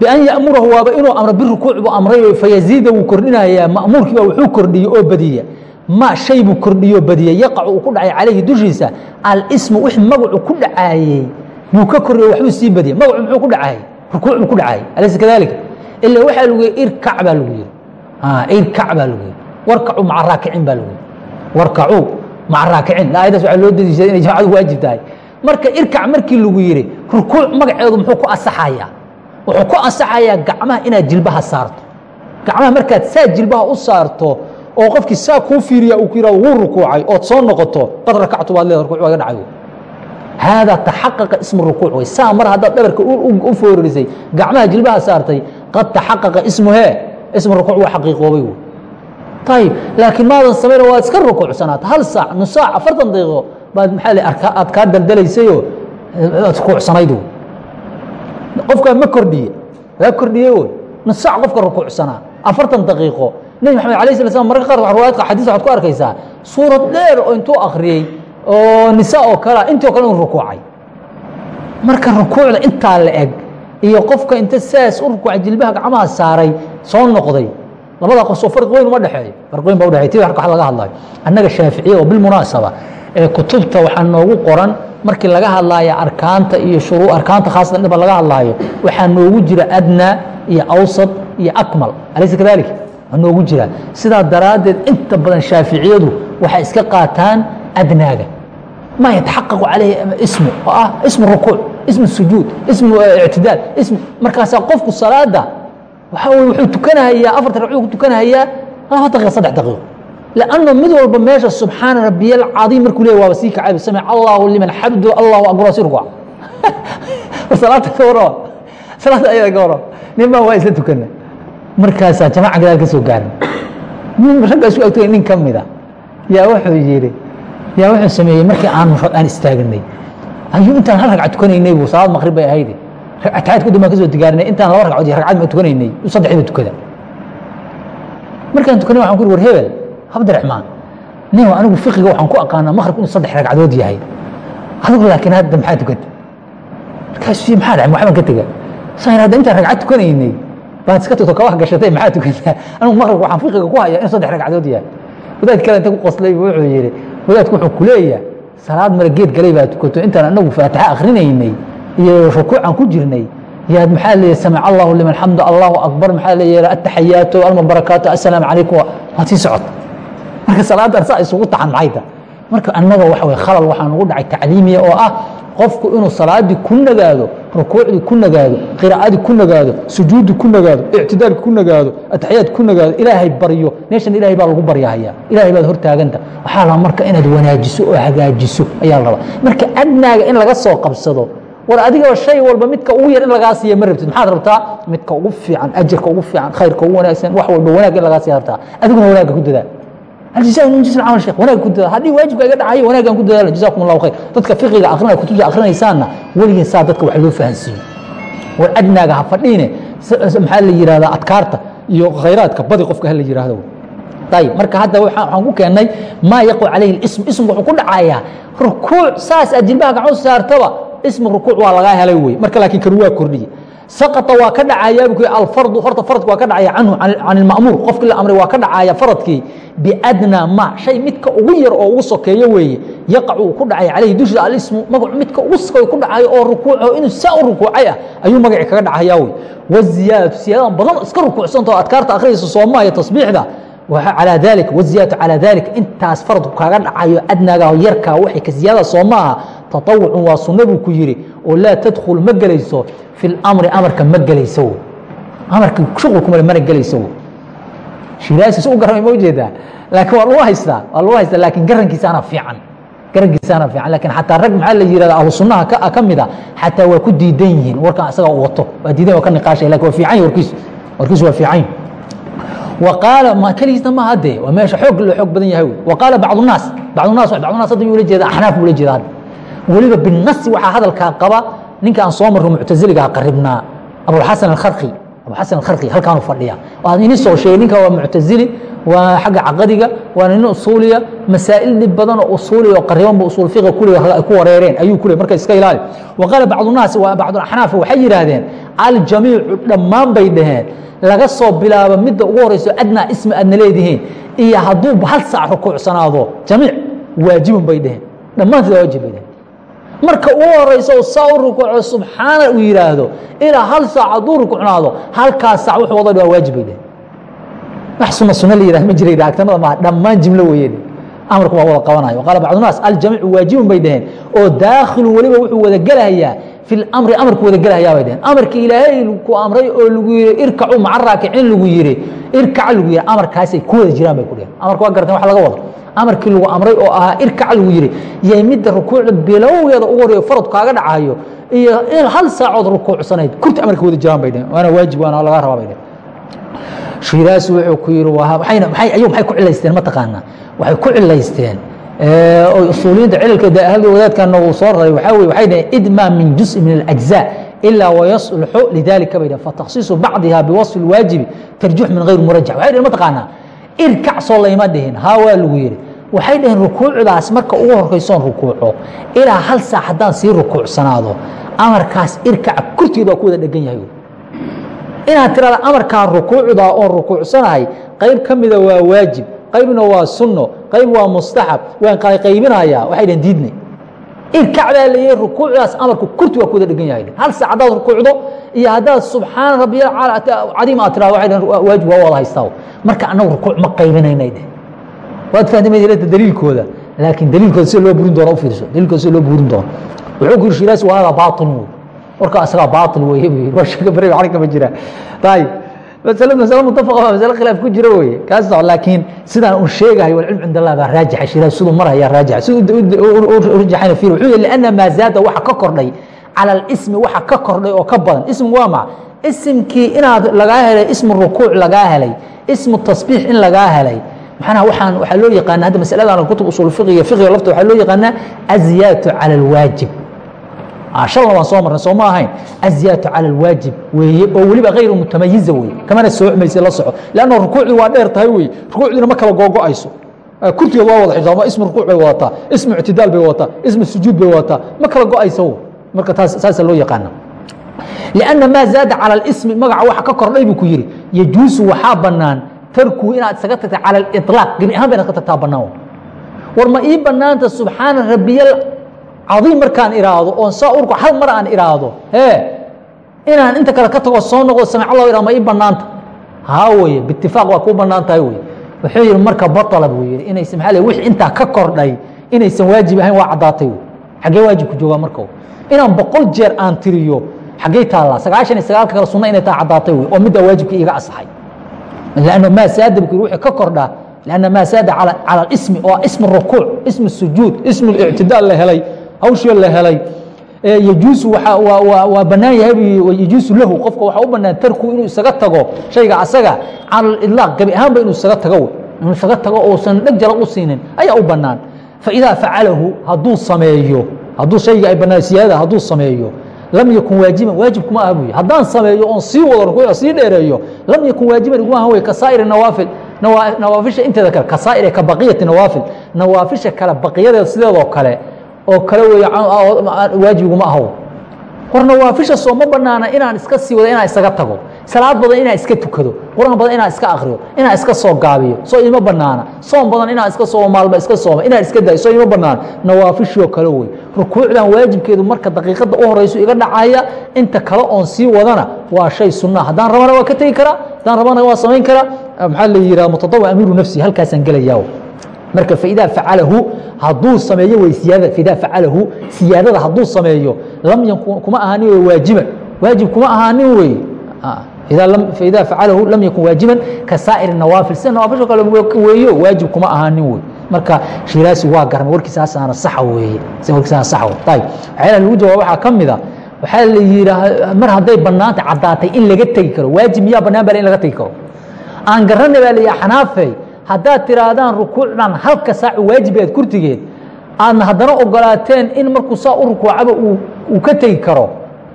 ban yamurahu waaba inuu amro birukuuc buu amray fayaziida wuu kordhinayaa ma'muurkii baa wuxuu kordhiyey oo badiya ma shay buu kordhiyo badiyey yaqacu uu ku dhacay calayhi dushiisa alsmu wix magacu ku dhacaayey yuu ka kordhiyo waxbuu sii badiyey magacu muxuu ku dhacaayey rukuuc ku dhacaayey alaysa kadalika ila waxaa lagu yihi irkac baa lagu yihi irkac baa lagu yihi warkacu maca raakicin baa lagu yihi warkacu maca raakicin aayadaas waxaa loo daliishaday inay jamacadu waajib tahay marka irkac markii lagu yihi rukuuc magaceedu muxuu ku asaxayaa wuxuu ku asaxayaa gacmaha inaad jilbaha saarto. Gacmaha markaad saa jilbaha u saarto oo qofkii saa kuu fiiriya uu ku wuu rukuucay ood soo noqoto qad rakactu baad leeda rukuuc baa dhacay. Haadaa taxaqaqa ismu rukuuc wey. Saa mar haddaad dhabarka u foorisay gacmaha jilbaha saartay qad taxaqaqa ismu hee ismu rukuuc waa xaqiiqoobay wey ayib laakiin maadan samayna waad iska rukuucsanaata hal saac nus afartan daqiiqo baad maxaa le aad kaa daldalaysayoo aad rukuucsanayd wey qofkaa ma kordhiye. Waa kordhiye wey nus saac qofka rukuucsanaa afartan daqiiqo. Nebi maxamed alay sla slam marka qaar riwaayadka xadiis waxaad ku arkaysaa. Suurad dheer oo intuu akhriyey oo nisa oo kalea intoo kale inu rukuucay. Marka rukuucda intaa la eg iyo qofka inta saas u rukuucay jilbaha gacmaha saaray soo noqday. Labada qof soo farq weyn uma dhexeeyo. Farq weyn ba udhexeey ti wax laga hadlayo annaga shaaficiya oo bilmunaasaba ee kutubta waxaa noogu qoran markii laga hadlaayo arkaanta iyo shuruu arkaanta khaasatan dhiba laga hadlaayo waxaa noogu jira adnaa iyo awsad iyo akmal. Alaysa kadalik? Waa noogu jira. Sidaa daraaddeed inta badan shaaficiyadu waxay iska qaataan adnaaga. Ma yataxaqaqu calayhi ismu? Oo ah ismu rukuuc ismu sujuud ismu ictidaal ism markaasaa qofku salaada waxaa wuxuu tukanahayaa afarta ragcuu ku tukanahayaa laba saddex daqiiqo lanno mid walba meesha subxaana rabiy alcadiim markuu leey waaba sii kacayb samic allahu liman xamdu allahu akbar si rukuuc salaada ka warrama salaada ayada ka warrama nin baan waa isla tukana markaasaa jamaca gadaal ka soo gaarin nin raggaa isu agtugay nin ka mida yaa wuxuu yidhi yaa wuxuu sameeyey markii aan aan istaaganay ayuu intaan hal ragca tukanaynay buu salaad maqrib bay ahayd ataxaad kadib baan ka soo digaarinay intaan laba ragcood ragcad ma tukanaynay saddexdiiba tukada markaan tukanay waxaan ku uri war hebel cabdiraxmaan nin anigu fiqiga waxaan ku aqaanaa maqribku inuu saddex ragcadood yahay. Adigu laakiin hadda maxaa tukata markaasuu maxaa dhacay? Waxbaan ka tega saan hadda intaan ragcad tukanaynay baad iska tagto kabaha gashatay maxaa tukataa anigu maqribka waxaan fiqiga ku hayaa inuu saddex ragcadood yahay. Wadaad kale inta ku qoslay wuxuu yidhi wadaadku wuxuu ku salaad mara geed galay baa tukato intaan anagu faatixa akhrinaynay iyo rukuucan ku jirnay. Yaad maxaa leeyahay samic allahu liman xamdu allahu akbar. Maxaa leeyahay ataxayaatu almubarakaatu assalaamu calaykum waad sii socota marka salaadan saa isugu taxan maxayta marka annaga weye khalal waxaa nugu dhacay tacliimiya oo ah qofku inuu salaadii ku nagaado rukuucdii ku nagaado qiraa'adii ku nagaado sujuuddii ku nagaado ictidaalki ku nagaado ataxiyaad ku nagaado ilaahay baryo meeshan ilaahay baa lagu baryahaya ilaahay baad hortaaganta. Waxaa la marka inaad wanaajiso oo hagaajiso ayaa la rabaa. Marka adnaaga in laga soo qabsado war adigaba shay walba midka ugu yar in lagaa siiya ma rabtid. Maxaad rabtaa? Midka ugu fiican ajarka ugu fiican khayrka ugu wanaagsan wax walba wanaag in lagaa siiya rabtaa adiguna wanaagga ku dadaa wanaag ku dadaal haddii waajibka iga dhacayo wanaagan ku dadaala jazakum allahu khayr dadka fiqiga akrinaya kutubta akrinaysaanna weligiin saa dadka wax loo fahansiiyo war adnaaga ha fadhiine maxaa la yihahdaa adkaarta iyo khayraadka badi qofka ha la yihahdo ayib marka hadda waxaan ku keennay maa yaqu calayhi ism ismku wuxuu ku dhacayaa rukuuc saas aad jilbaha gacmo saartaba ismu rukuuc waa lagaa helay wey marka laakiin kan waa kordhiye saqata waa ka dhacayaabuk alfardu horta faradki waa ka dhacaya canhu can ilma'muur qofkii la amray waa ka dhacaaya faradkii. Biadnaa ma shay midka ugu yar oo ugu sokeeyo weeye yaqacu uu ku dhacay caleyhi dusha alismu magacu midka ugu sokeeyo ku dhacayo oo rukuuco inuu saa u rukuucay ah ayuu magacii kaga dhacayaa wey waziyaadatu siyaadadan badan iska rukuucsantao adkaarta akhriyaysa soomaayo tasbiixda calaa daalik waziyaadatu calaa daalik intaas faradku kaga dhacayo adnaaga yarkaa waxay ka siyaadada soo tatawucun waa sunna buu ku yidhi oo laa tadkul ma gelayso fi اlamri amarka ma gelayso. Amarka shuqulkuma mana gelayso. Shiraasis u garama ma u jeedaa laakiin waa lagu haystaa waa lagu haystaa laakiin garankiisaana fiican. Garankiisaana fiican lakiin xataa rag maxaa la yihahda ahlu ka mid a xataa waa ku diidan yihiin warkan asaga u wato. Waa diidan waa ka niqaashay laakiin waa fiican warkiisu. Warkiisu waa fiican waqaala ma keligiisna maaha dee waa meesha xoog loo xoog badan yahay. W waqaala bacdunaas bacdunaas bacdunaas hadda yuu la jeeda axnaaf buu la jeeda hadda weliba binasi waxaa hadalkaa qaba ninka aan soo marno muctaziligaa qaribnaa abuasan aari abuasan alkhari halkaanu fadhiya. Aan ini soo sheegay ninka waa muctazili waa xagga caqadiga waa nin usuuliya masaa'il dhib badan oo usuuliya oo qaribanba usuul fiqa kuliga ay ku wareereen ayuu ku leey marka iska ilaali. Wa qaala bacdunaasi waa bacduaxnaaf waxay yidhaahdeen aljamiicu dhammaan bay dhaheen laga soo bilaabo midda ugu horayso adnaa ismi aadna leedihiin iyo hadduuba hal saac rukuucsanaado jamiic waajibun bay dhaheen dhammaanteed waa waajib bay dhaheen marka ugu horeysa u saa u rukuuco subxaana uu yidhaahdo ilaa hal saac hadduu rukuucnaado halkaas saac wuxuu wada waa waajib bay dheheen wax suna suna la yihah ma jira agtanada maa dhammaan jimlo weeye amarku waa wada qabanayo. Qaala bacdunaas aljamicu waajibun bay dhaheen oo daakhilu weliba wuxuu wada gelahayaa fi lamri amarku wada gelahayaa bay dhaheen. Amarkii ilaahay ku amray oo lagu yihi irkacu maca raakicin lagu yihi irkac lagu yihi amarkaasay ku wada jiraan bay ku dheheen amarka waa garteen wax laga wado amarkii lagu amray oo ahaa irkac lagu yihi yay midda rukuucda bilowgeeda ugu horeeyo farad kaaga dhacayo iyo hal saacood rukuucsanayd kurta amarka wada jiraan bay dheheen waana waajib waana laga rabaa bay dheheen shiiraas wuxuu ku yihi ayuu maxay ku cilaysteen mataqaanaa waxay ku cilaysteen oo usuuliyiinta cilalka ahli wadaadkana uu soo raray waxaa weye waxay dhaheen idmaa min juzءi min اlأجزاء ilaa wayasluxu lidalika bay dhaheen fatakhsiiصu bacdiha biwaصfi اlwaajibi tarjuux min غayr murajax waxay dhaheen mataqaanaa irkac soo layma dhihin haa waa lagu yihi waxay dhaheen rukuucdaas marka ugu horeysoon rukuuco ilaa hal saac haddaan sii rukuucsanaado amarkaas irkaca kurtigeed waa ku wada dhegan yahay. Inaad tirada amarkaa rukuucda oon rukuucsanahay qayb ka mida waa waajib qaybna waa sunno qayb waa mustaxab waan qaybinaya waxay dhaheen diidnay irkacdaa leeyahay rukuucdaas amarku kurti waa ku wada dhegan yahay. Hal saac haddaad rukuucdo iyo haddaad subxaana rabiya cadiim aad tirado waxay dhaheen waajib waa wada haystaa marka annagu rukuuc ma qaybinaynay dheh waad fahamtay majalada daliilkooda laakiin daliilkooda sida loo burin doono u fiirso daliilkooda sida loo burin doono. Wuxuu ku yiri shiiraas waa hada baatil wey warka asagaa baatil weeye buu yiri war shaka bari waxna kama jira. Ayib masalo masalo mutafaqa masalo khilaaf ku jiro weye kaas laakiin sidaan uu sheegahay walcilm cind allah baa raajixa shiiraas siduu maraya raajixa siduu rajaxayna fiir wuxuu yihi lianna maa zaada waxa ka kordhay cala alismi waxa ka kordhay oo ka badan. Ism waa maca isimkii inaad lagaa helay ismu rukuuc lagaa helay. Ismu tasbiix in lagaa helay maxanaa waxaan waxaa loo yaqaana hadda masaladan kutub usul fiqiga fiqiga lafta waxaa loo yaqaanaa aziyatu cala alwaajib. Shalna waan soo marnay soo ma ahayn. Aziyatu cala alwaajib weeye oo weliba hayru mutamayiza weye kamana soocmaysa la soco. Lanna rukuucdii waa dheer tahay weye rukuucdiina ma kala googo-ayso. Kurtigeed waa wada xisaabma ismu rukuuc bay wadataa ismu ictidaal bay wadataa ismu sujuud bay wadataa. Ma kala go'ayso marka taas saasa loo yaqaana lianna maa zaada cala alismi magaca waxa ka kordhay buu ku yidhi. Yajuusu waxaa bannaan tarkuu inaad isaga tagta cala aliطlaaq gebi ahaan ba inaad ka tagtaa bannaan war ma ii bannaanta subxaana rabiyal cadiim markaan iraahdo oon saa urku hal mar aan iraahdo e inaan inta kale ka tago soo noqo samic allah ira ma ii banaanta haa weye biitifaaq waa kuu bannaan tahay wey wuxuu yihi marka baطala buu yihi inaysa maa l wixii intaa ka kordhay inaysan waajib ahayn waa caddaatay xaggee waajibku joogaa marka inaan boqol jeer aan tiriyo xaggey taallaa sagaashan iyo sagaalka kale sunna inay taa caddaatay wey oo middaa waajibka iiga asaxay lanno maa saada buu wixii ka kordhaa lanna maa saada cala ismi oo ismu rukuuc ismu sujuud ismu ictidaal la helay hawshii la helay yajuusu waa banaan yahay yajuusu lahu qofka waxaa u banaan tarku inuu isaga tago shayga asaga cala ilaaq gabi ahaanba inuu isaga tago inuu isaga tago uusan dheg jala u siinin ayaa u banaan faidaa facalahu hadduu sameeyo hadduu shayga ay banaan siyaadada hadduu sameeyo lam yakun waajiban waajib kuma aha buy haddaan sameeyo oon sii wado rukuuc sii dheereeyo lam yakun waajiban iguma aha wey kasaa'ir nawaafil nawaafisha inteeda kale kasaa'ir ka baqiyati nawaafil. Nawaafisha kale baqiyadeeda sideedoo kale oo kale wey waajibiguma aho war nawaafisha soo ma banaana inaan iska sii wado inaan isaga tago salaad badan inaan iska tukado quraan badan inaan iska akriyo inaan iska soo gaabiyo soo ima banaana soom badan inaan iska soo maalma iska sooma inaan iska dayo soo ima banaana nawaafishoo kale wey. Rukuucdan waajibkeedu marka daqiiqada u horeyso iga dhacaya inta kale oon sii wadana waa shay sunaa haddaan rabana waa ka tegi karaa? Haddaan rabana waa samayn karaa? Maxaa la yihaha mutadawa amiiru nafsi halkaasaan gelayaa marka faidaa facalahu hadduu sameeyo wey siyaadada faidaa facalahu siyaadada hadduu sameeyo lam yakun kuma ahaanin wey waajiban waajib kuma ahaanin wey faidaa facalahu lam yakun waajiban ka saa'ir nawaafil sida nawaafisha kale weeyo waajib kuma ahaanin wey marka shiraasi waa garmay warkiisaasaana saxa weeye warkiisaana saxa wey ayib waxyaalaha lagu jawaab waxaa ka mid a waxaa la yidhaah mar hadday bannaanta caddaatay in laga tegi karo waajib miyaa bannaan baa in laga tegi karo aan garanay baa la yihi xanaafey haddaad tiraahdaan rukuucdan halka saac waajibeed kurtigeed aadna haddana ogolaateen in markuu saa u rukuucaba uu ka tegi karo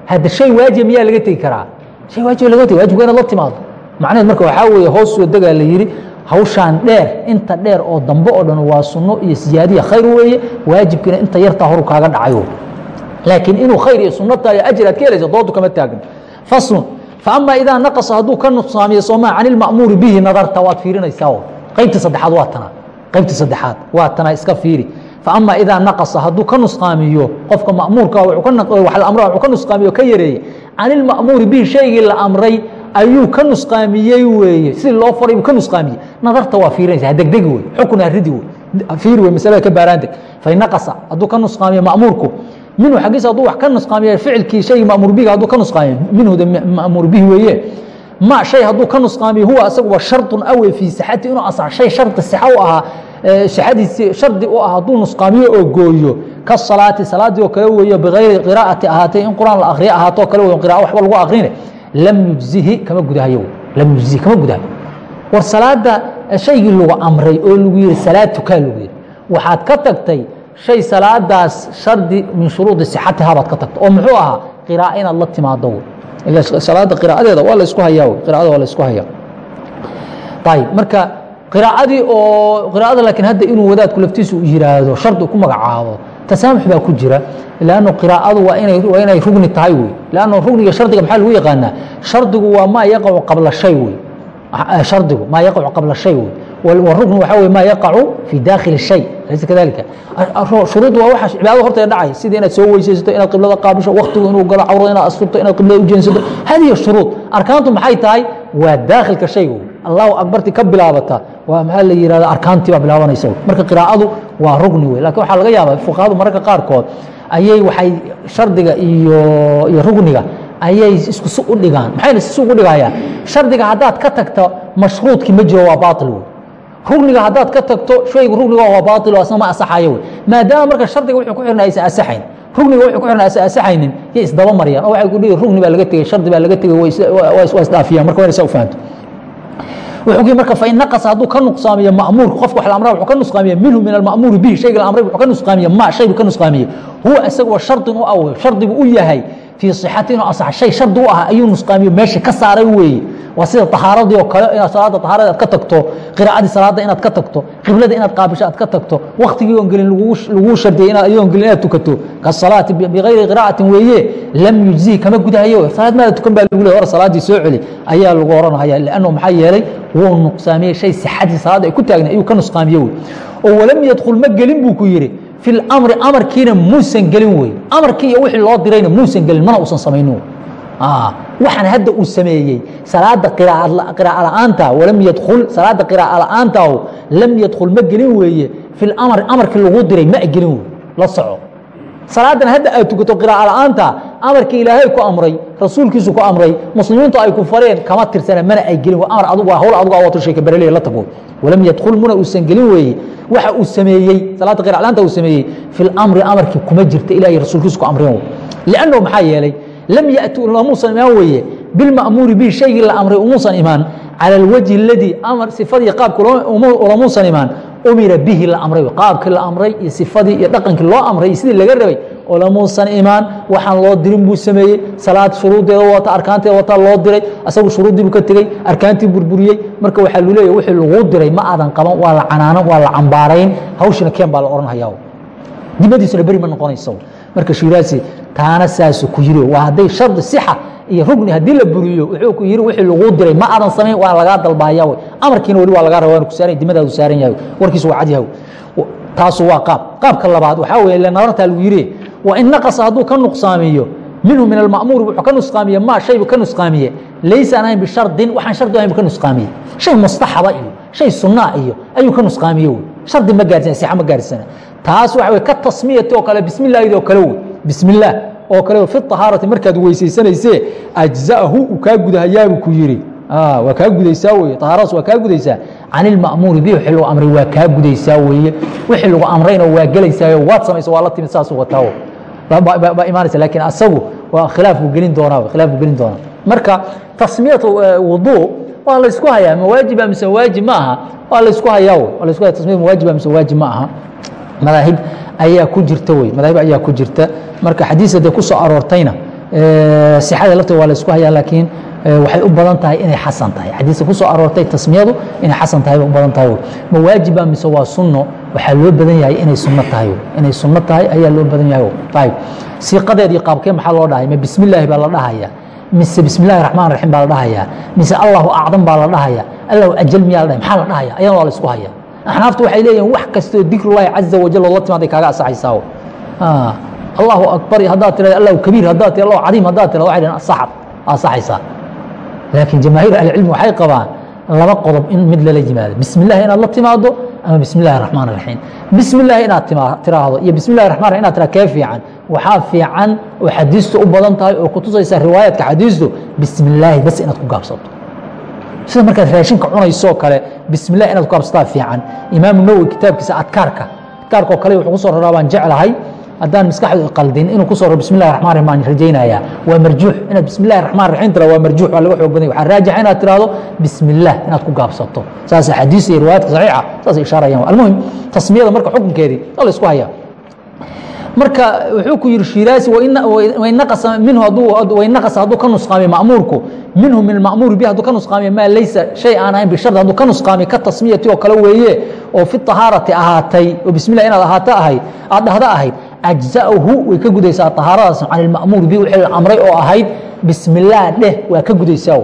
hadda shay waajiba miyaa laga tegi karaa shay waajib laga tegi wajibka inaad la timaado. Macnaheed marka waxaa weeye hoos soo degaa la yidhi hawshaan dheer inta dheer oo dambe oo dhan waa sunno iyo siyaadiya khayr weeye waajibkiina inta yartaa horu kaaga dhacayo. Laakiin inuu khayr iyo sunno tahay ajir aad ka helaysa doodu kama taagin faslun faama idaa naqasa hadduu ka nuqsaamiyo soomaa can ilma'muuri bihi nadarta waad fiirinaysaa qaybta saddexaad waa tana qaybta saddexaad waa tana iska fiiri. Faama idaa naqasa hadduu ka nusqaamiyo qofka ma'muurka amra wuxuu ka nusqaamiyo ka yareeyey can ilma'muuri bihi shaygii la amray ayuu ka nusqaamiyey weeye. Sidii loo faray buu ka nusqaamiyey nadarta waa fiirinaysa hadegdegi wey xukun haridi wey fiiri wey masalada ka baaraanteg fain hadduu ka nusqaamiyo ma'muurku minhu xaggiisa hadduu wax ka nusqaamiyo ficilkii shaygii ma'muur bihi hadduu ka nusqaamiyo minhuda ma'muur bihi weeye. Ma shay hadduu ka nusqaamiyo huwa asaguba shardun awe fii sixati inuu asax shay shardi sixa u ahaa sixadiisi shardi u ah hadduu nusqaamiyo oo gooyo ka salaati salaadii oo kale weeye bigayri qiraa'ati ahaatay in qur'aan la akriya ahaatoo kale wey qira'a waxba lagu akrine lam yujzihi kama gudahayo lam yujzihi kama gudahayo. War salaada shaygii lagu amray oo lagu yihi salaad lagu yihi waxaad ka tagtay shay salaadaas shardi min shuruudi sixatiha baad ka tagtay oo muxuu ahaa qira'a inaad la timaado salaada qiraacadeeda waa la isku hayaa qiraacada waa la isku hayaa. Ayib marka qiraacadii oo qiraacada laakiin hadda inuu wadaadku laftiisu u shardi ku magacaabo tasaamux baa ku jira lannu qiraa'adu waa inay rugni tahay wey. Lannu rugniga shardiga maxaa lagu yaqaanaa? Shardigu waa maa yaqacu qabla wey. Ah, ah, shardigu maa yaqacu qabla wey. Warugnu waxaa wey maa yaqacu fi daakhili shay alaysa kadalika ah, shuruuddu waa waxa cibaadada horteeda dhacay sidii inaad soo weysaysato inaad qiblada qaabisho waktigu inuu galo cawrada inaad asturto inaad qiblada u jeensato. Shuruud arkaantu maxay tahay? Waa daakhilka shaygu allahu akbarti ka bilaabata waa maxaa la yihahda arkaantii baa bilaabanaysa marka qiraa'adu waa rugni wey. Lakin waxaa laga yaaba fuqahadu mararka qaarkood ayay waxay shardiga iyo iyo rugniga ayay isku si u dhigaan. Maxayna si ugu dhigayaan shardiga haddaad ka tagto mashruudkii ma jiro waa baatil wey. Rugniga haddaad ka tagto shaygu rugniga waa baail asna ma asaxayo wey. Maadaama marka shardiga wuxuu ku xirna aysan asaxayn rugniga wuxuu ku xirna aysan asaxaynin yay isdaba mariyaan. Oo waxay ku dhihi rugni baa laga tegey shardi baa laga tegey waa isdhaafiyaan marka waa saa u fahanto wuxuu kii marka fain naqasa hadduu ka nuqsaamiyo ma'muurka qofka wax la amraa wuxuu ka nusqaamiya minhu min alma'muuri bihi shayga la amray wuxuu ka nusqaamiya ma shaygu ka nusqaamiye huwa isaga waa shardin u awe shardigu u yahay fii صixati inuu asax shay shardi u ah ayuu nusqaamiyo meesha ka saaray weeye waa sida طahaaradii oo kale inaad salaada طahaarada aad ka tagto qiraacadii salaada inaad ka tagto qiblada inaad qaabisho aad ka tagto waktigii oon gelin laguu shardiyay inaad ayoon gelin inaad tukato kasalaati bigayri qira'atin weeye lam yujzihi kama gudahayo salaad maada tukan baa lagu leey hor salaadii soo celi ayaa lagu oranaya lanno maxaa yeelay wuu nuqsaamiyey shay sixadii salaada ay ku taagna ayuu ka nusqaamiye wey oo walam yadkhul ma gelin buu ku yidhi fi lamri amarkiina muusan gelin wey. Amarkii iyo wixii loo dirayna muusan gelin mana uusan samaynin waxaan hadda uu sameeyey salaada qiraa'a la'aanta walam yadkhul salaada qiraa'a la'aanta lam yadkhul ma gelin weeye. Fi lamr amarkii lagu diray ma gelin wey la soco salaadan hadda aad tukato qiraa'a la'aanta amarkii ilaahay ku amray rasuulkiisu ku amray muslimiintu ay ku kama tirsana mana ay gelin amar adug ah, hawl adugu ah, awaato sheeka baraley la tagoo walam yadkhul muna uusan gelin weeye waxa uu sameeyey salaada qiraa'a la'aanta uu sameeyey fi lamri amarkii kuma jirta ilaahay rasuulkiisu ku amreen liannahu maxaa yeelay lam ya'tu muusan imaan weeye bilma'muuri bihi shaygii la amray umuusan imaan cala aladii amar sifadii qaabka ulamuusan imaan umira bihi la amray qaabkii la amray iyo sifadii iyo dhaqankii loo amray iyo sidii laga rabay oo imaan waxaan loo dirin buu sameeyey. Salaad shuruudeeda wata arkaanteeda wata loo diray asagu shuruuddii buu ka tegey arkaantii burburiyey. Marka waxaa lu leeya wixii laguu diray ma aadan qaban waa la canaanan waa la cambaarayn hawshina keen baa la odhanhayaa dibadiisuna beri ma noqonayso marka shiraasi taana saasu ku yiri waa hadday shardi sixa iyo rugni haddii la buriyo wuxuu ku yiri wixii laguu diray ma aadan samayn waa lagaa dalbaaya wey amarkiina weli waa lagaa raba waana ku saaran dimadaadu saaran yahay. Warkiisu waa cadyahay taasu waa qaab. Qaabka labaad waxaa weeye ile nadartaa lagu yiri waa in naqasa hadduu ka nuqsaamiyo minhu min alma'muuri wuxuu ka nusqaamiye ma shaybu ka nusqaamiye laysa aan ahayn bishardin waxaan shardi ahayn bu ka nusqaamiye shay mustaxaba iyo shay sunnaa iyo ayuu ka nusqaamiye wey shardi ma gaarsiina sixa ma gaarsana taas wey ka tasmiyati oo kale bismi illaahid oo kale wey bismi illaah oo kale fi طahaarati markaad weysaysanayse ajza'ahu uu kaa gudahayaabuu ku yiri waa kaa gudaysaa weye طahaaradaas waa kaa gudaysaa. Can ilma'muuri bihi wixii lagu amray waa kaa gudaysaa weeye. Wixii lagu amrayna waa gelaysaayo waad samaysa waa la timid saasuu wataa baa imaanaysa laakiin asagu waa khilaaf buu gelin doonaa khilaaf buu gelin doonaa. Marka tasmiyatu wudu waa la isku hayaa. Ma waajiba mise waajib ma aha? Waa la isku hayaa waa la isku haya tasmiyat ma waajiba mise waajib ma aha madaahib ayaa ku jirta wey madaahib ayaa ku jirta. Marka xadiis hadee ku soo aroortayna sixada lafteeda waa la isku hayaa laakiin waxay u badan tahay inay xasan tahay. Xadiiska ku soo aroortay tasmiyadu inay xasan tahay bay u badan tahay ma waajiba mise waa sunno? Waxaa loo badan yahay inay sunno tahay inay sunno tahay ayaa loo badan yahay ayib siiqadeedii qaabkee maxaa loo dhahay? Ma bismi illaahi baa la dhahaya? Mise bismi illahi raxmaan raxiim baa la dhahayaa mise allahu acdam baa la dhahayaa allahu ajal miyaa la dhahay? Maxaa la dhahaya? Ayadana waa la isku haya axnaaftu waxay leeyihiin wax kastoo dikrullahi caza wajal loola timaaday kaaga asaxaysaa allahu akbar haddaad tirado allahu kabiir haddaad tirado allahu cadiim haddaad tirado waxay dhahen saxab asaxaysaa. Laakiin jamaahiir ahlicilmi waxay qabaan laba qodob in mid lala yimaado. Bismi inaad la timaado ama bismi raxmaan raxiim bismi illahi inaad tiraahdo iyo bismi illahi raxim inad tira kee fiican? Waxaa fiican oo xadiistu u badan tahay oo kutusaysa riwaayaadka xadiistu bismi bas inaad ku gaabsato sida markaad raashinka cunaysoo kale bismi llah inaad ku gaabsataa fiican. Imaamu nawowi kitaabkiisa adkaarka. Oo kale wuxuu ku soo raraa baan jeclahay haddaan maskaxdu qaldin inuu ku soo raro bismi llahi raxman raxim baan rajaynayaa waa marjuux. Inaad bismi illahi raxmaan raxiim tira waa marjuux waa laga xoog badan waxaa raajixa inaad tirahdo bismi illah inaad ku gaabsato. Saas xadiis iyo riwaayaadka saxiixa saas ishaarayaan. Almuhim tasmiyada marka xukunkeedii waa la isku hayaa marka wuxuu ku yihi shiraasi wainaqasa hadduu ka nusqaamiyo ma'muurku. Minhu min ma'muuri bi hadduu ka nusqaamiyo maa laysa shay aan ahayn bishardi hadduu ka nusqaamiyo ka tasmiyati oo kale weeye oo fi tahaarati ahaatay. Oo bismi llah inaad ahaato ahayd aad dhahdo ahayd ajza'uhu way ka gudaysaa tahaaradaas can ilma'muur bi wixii la amray oo ahayd bismi illaah dheh waa ka gudaysaa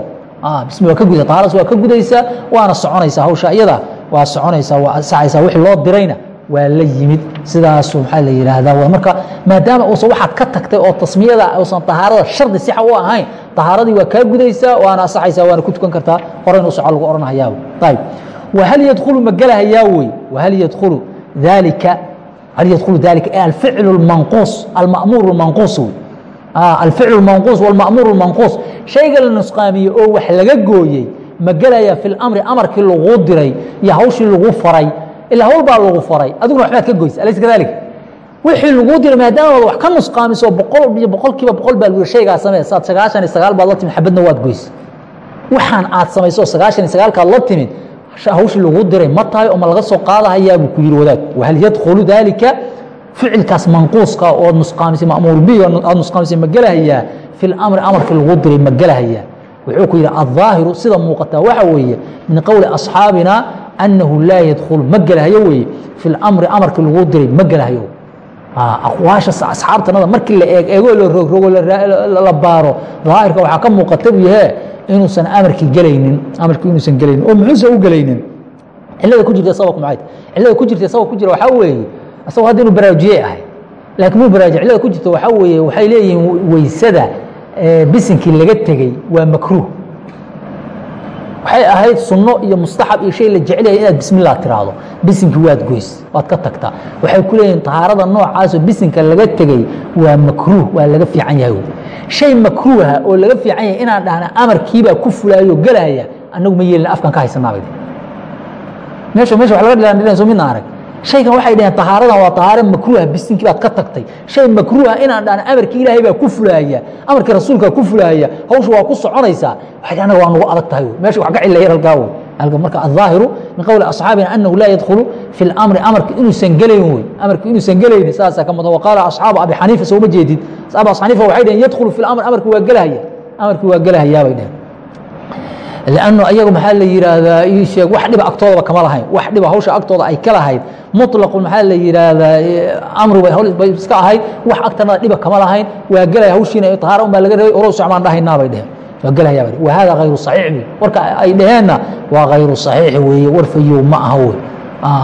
bismi waa ka gudaysa tahaaradaas waa ka gudaysaa waana soconaysaa hawsha. Iyada waa soconaysaa waa ansaxaysaa wixii loo dirayna waa la yimid sidaasu maxaa la yidhaahdaa marka maadaama uusan waxaad ka tagtay oo tasmiyada uusan tahaarada shardi sixa u ahayn tahaaradii waa kaa gudaysaa waana asaxaysaa waana ku tukan kartaa horeyn u soco lagu odhanahayaa ayb whal ydkulu ma gelahayaa wey whal ydkulu dalika hal ydkulu dalika alficlu اmanquus almamuur اmanquus wey alficlu اmanquus wاlmamuur اmanquus shayga la nusqaamiye oo wax laga gooyey ma gelaya fi اlamri amarkii laguu diray iyo hawshii lagu faray ilaa hawl baa lagu faray adiguna waxbaad ka goysa alaysa kadalik? Wixii laguu diray maadaamaad wax ka nusqaamiso boqol iyo boqol kiiba boqol baa lagu shaygaa samee saad sagaashan iyo sagaal baad la timid xabadna waad goysa. Waxaan aad samayso sagaashan iyo sagaalkaad la timid hawshii laguu diray ma tahay oo ma laga soo qaadahayaa buu ku yihi wadaad wahal yadkhulu dalika ficilkaas manquuska oo nusqaamisay mamuur bi aad nusqaamisay ma gelahayaa fi lamri amarkii laguu diray ma gelahayaa wuxuu ku yidhi aلظaahiru sida muuqataa waxa weeye min qowli asxaabina annahu laa yadkhulu ma gelahayo weeye fi اlamri amarkii laguu diray ma gelahayo aqwaasha asxaabtanada markii la eeg eego la rogrogo la baaro daahirka waxaa ka muuqata buu yahe inuusan amarkii gelaynin amarkii inuusan gelaynin oo muxuusan u gelaynin cilada ku jirta sababku maxay cilada ku jirta sabab ku jira waxaa weeye asagoo hadda inuu baraarujiyey ahay laakiin muu baraajiy cilada ku jirta waxaa weeye waxay leeyihiin weysada bisinkii laga tegey waa makruuh waxay ahayd sunno iyo mustaxab iyo shay la jecelyahay inaad bismillah tiraahdo. Bisinkii waad goys waad ka tagtaa waxay ku leeyihiin tahaarada noocaasoo bisinka laga tegey waa makruuh waa laga fiican yahay. Shay makruuha oo laga fiican yahay inaan dhahna amarkiibaa ku fulaayo gelaya annagu ma yeelin afkan ka haysanaabay meesha meesha wax laga dhilandhilanayso midna arag shaygan waxay dhaheen tahaaradan waa tahaaro makruuha bisinkii baad ka tagtay shay makruuha inaan dhahna amarkii ilaahay baa ku fulaaya amarkii rasuulkaa ku fulaaya hawsha waa ku soconaysaa waxay anaga waa nagu adag tahay meesha wax ka cilayar halkaa wey halka marka الظaahiru min qowli أصxaabina أnahu laa yadkhulu fi اlamri amarka inuusan gelayn wey amarka inuusan gelaynin saasaa ka mudan waqaala asxaabu abi xaniifa sooma jeedid asxaabu abi xaniifa waxay dhaheen yadkhulu fi اlamri amarki waa gelahaya amarkii waa gelahayaa bay dhaheen lannu ayagu maxaa la yihaahdaa ii sheeg wax dhiba agtoodaba kama lahayn wax dhiba hawsha agtooda ay ka lahayd muطlaqu maxaa la yihaahdaa amri bay hawl bay iska ahayd wax agtanada dhiba kama lahayn waa gelaya hawshiina tahaara un baa laga rabay orow socmaan dhahaynaa bay dheheen waa gelaya ba wahada hayru صaxiix wey warka ay dhaheenna waa hayru صaxiix weeye warfayow ma aha wey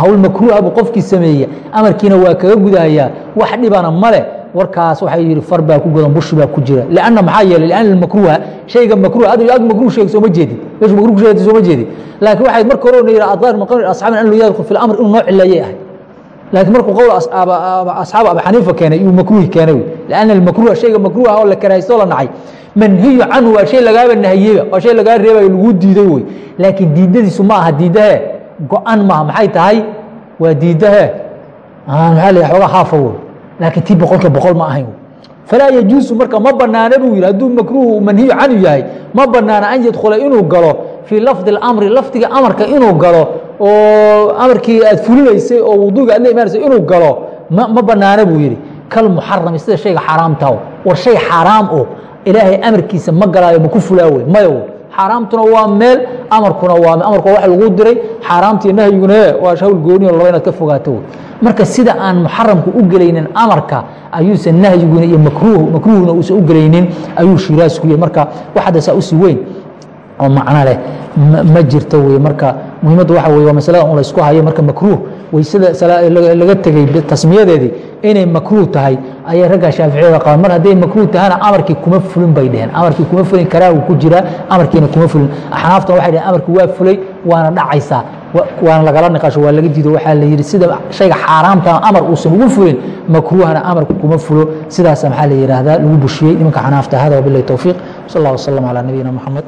hawl makruuha buu qofkii sameeye amarkiina waa kaga gudahayaa wax dhibana male warkaas waxay yihi far baa ku godan bushi baa ku jira. Lanna maxaa yeelay lanna makruuha shayga makruuha ad ag makruh sheeg sooma jeedid meeshu makruh sheegta sooma jeedid laakiin waxay marka hore yidhi adhaar min qawli asxaabina an yadkhul fi lamr inuu noo cileeyay ahay. Laakiin markuu qowl asxaab abi xaniifa keenay iyuu makruuhi keenay lanna almakruha shayga makruuha oo la karahaysto la nacay. Manhiyu canhu waa shay lagaaba nahiyeyba waa shay lagaa reebayo laguu diiday wey. Laakiin diidadiisu ma aha diidahe. Go-an maaha maxay tahay? Waa diidahe. Maxaa la xoogaa haafa wey laakiin tii boqolka boqol ma ahayn. Falaa yajuusu marka ma banaana buu yihi hadduu makruuhu manhiyu canhu yahay ma banaana an yadkhula inuu galo fii lafdi اlamri lafdiga amarka inuu galo oo amarkii aad fulinaysay oo wuduga aad la imaanaysay inuu galo ma banaana buu yihi kalmuxarami sida shayga xaaraamta war shay xaaraam o ilaahay amarkiisa ma galaayo maku fulaa wey maya xaaraamtuna waa meel amarkuna waa amarku wax lagu diray xaaraamtii nahyiguna waa shawl gooni oo laba inaad ka fogaato. Marka sida aan muxaramku u gelaynin amarka ayuusan nahyiguna iyo makruuh makruuhna uusan u gelaynin ayuu shiraasku yahay marka wax hadda saa u sii weyn oo macno leh ma jirto wey marka muhiimaddu waxa wey waa masalada un laysku hayo. Marka makruuh weysada laga tegey tasmiyadeedii inay makruuh tahay ayay ragga shaaficiyada qabaan mar hadday makruuh tahana amarkii kuma fulin bay dheheen amarkii kuma fulin karaahu ku jiraa amarkiina kuma fulin. Axnaaftan waxay dheheen amarkii waa fulay waana dhacaysaa waana lagala niqaasho waa laga diido waxaa la yidhi sida shayga xaaraamta amar uusan ugu fulin makruuhana amarku kuma fulo. Sidaasa maxaa la yidhaahdaa? Lagu bushiyey nimanka xanaafta hada wabilahi towfiiq sal allah wasalam calaa nabiyina moxamed